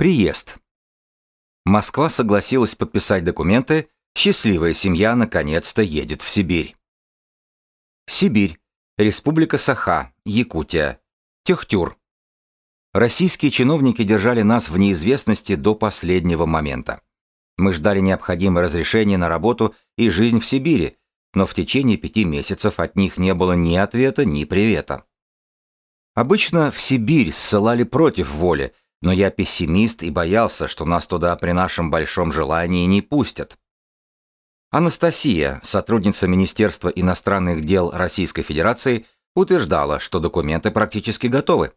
Приезд. Москва согласилась подписать документы, счастливая семья наконец-то едет в Сибирь. Сибирь. Республика Саха, Якутия. Техтюр. Российские чиновники держали нас в неизвестности до последнего момента. Мы ждали необходимое разрешение на работу и жизнь в Сибири, но в течение пяти месяцев от них не было ни ответа, ни привета. Обычно в Сибирь ссылали против воли, но я пессимист и боялся, что нас туда при нашем большом желании не пустят. Анастасия, сотрудница Министерства иностранных дел Российской Федерации, утверждала, что документы практически готовы.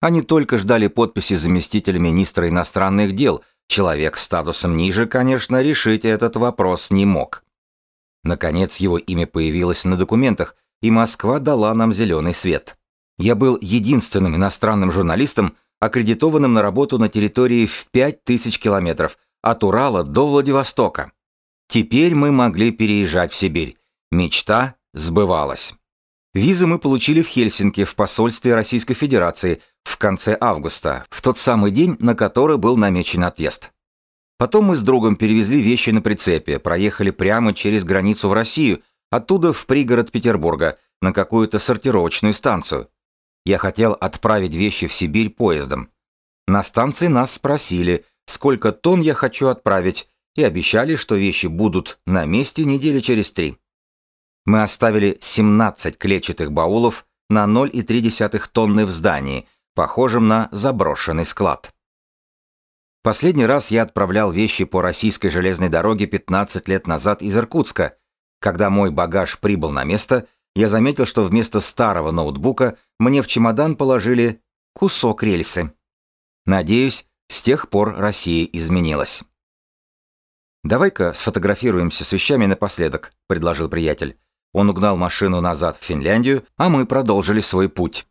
Они только ждали подписи заместителя министра иностранных дел. Человек с статусом ниже, конечно, решить этот вопрос не мог. Наконец его имя появилось на документах, и Москва дала нам зеленый свет. Я был единственным иностранным журналистом, аккредитованным на работу на территории в 5000 километров, от Урала до Владивостока. Теперь мы могли переезжать в Сибирь. Мечта сбывалась. Визы мы получили в Хельсинки в посольстве Российской Федерации в конце августа, в тот самый день, на который был намечен отъезд. Потом мы с другом перевезли вещи на прицепе, проехали прямо через границу в Россию, оттуда в пригород Петербурга, на какую-то сортировочную станцию. Я хотел отправить вещи в Сибирь поездом. На станции нас спросили, сколько тонн я хочу отправить, и обещали, что вещи будут на месте недели через три. Мы оставили 17 клетчатых баулов на 0,3 тонны в здании, похожем на заброшенный склад. Последний раз я отправлял вещи по российской железной дороге 15 лет назад из Иркутска. Когда мой багаж прибыл на место, я заметил, что вместо старого ноутбука мне в чемодан положили кусок рельсы. Надеюсь, с тех пор Россия изменилась. «Давай-ка сфотографируемся с вещами напоследок», — предложил приятель. Он угнал машину назад в Финляндию, а мы продолжили свой путь.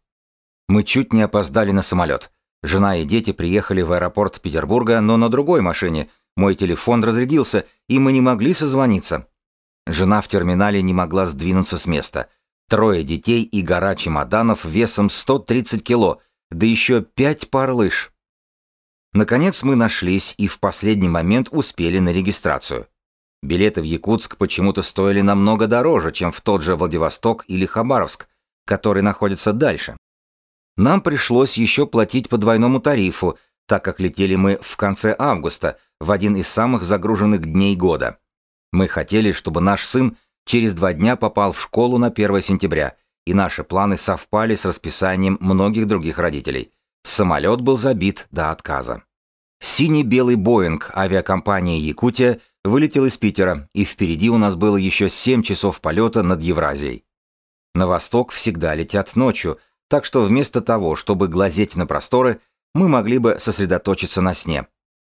Мы чуть не опоздали на самолет. Жена и дети приехали в аэропорт Петербурга, но на другой машине. Мой телефон разрядился, и мы не могли созвониться. Жена в терминале не могла сдвинуться с места. Трое детей и гора чемоданов весом 130 кило, да еще пять пар лыж. Наконец мы нашлись и в последний момент успели на регистрацию. Билеты в Якутск почему-то стоили намного дороже, чем в тот же Владивосток или Хабаровск, который находится дальше. Нам пришлось еще платить по двойному тарифу, так как летели мы в конце августа, в один из самых загруженных дней года. Мы хотели, чтобы наш сын через два дня попал в школу на 1 сентября, и наши планы совпали с расписанием многих других родителей. Самолет был забит до отказа. Синий-белый Боинг авиакомпании «Якутия» вылетел из Питера, и впереди у нас было еще 7 часов полета над Евразией. На восток всегда летят ночью, так что вместо того, чтобы глазеть на просторы, мы могли бы сосредоточиться на сне.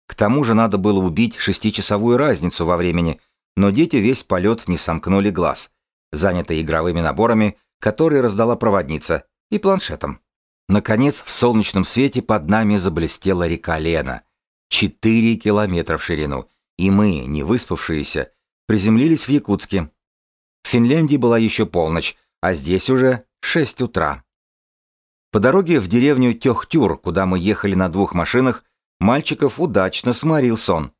К тому же надо было убить шестичасовую разницу во времени – но дети весь полет не сомкнули глаз, занятые игровыми наборами, которые раздала проводница, и планшетом. Наконец, в солнечном свете под нами заблестела река Лена. Четыре километра в ширину, и мы, не выспавшиеся, приземлились в Якутске. В Финляндии была еще полночь, а здесь уже шесть утра. По дороге в деревню Тёхтюр, куда мы ехали на двух машинах, мальчиков удачно сморил сон.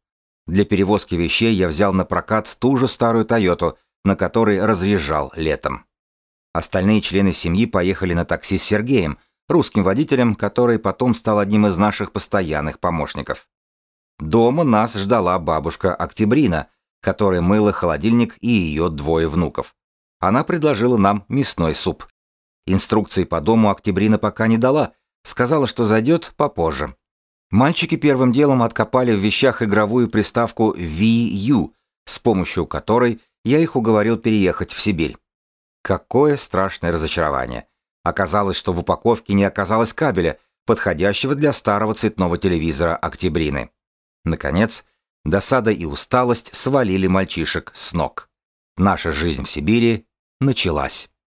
Для перевозки вещей я взял на прокат ту же старую Тойоту, на которой разъезжал летом. Остальные члены семьи поехали на такси с Сергеем, русским водителем, который потом стал одним из наших постоянных помощников. Дома нас ждала бабушка Октябрина, которая мыла холодильник и ее двое внуков. Она предложила нам мясной суп. Инструкции по дому Октябрина пока не дала, сказала, что зайдет попозже. Мальчики первым делом откопали в вещах игровую приставку VU, с помощью которой я их уговорил переехать в Сибирь. Какое страшное разочарование. Оказалось, что в упаковке не оказалось кабеля, подходящего для старого цветного телевизора «Октябрины». Наконец, досада и усталость свалили мальчишек с ног. Наша жизнь в Сибири началась.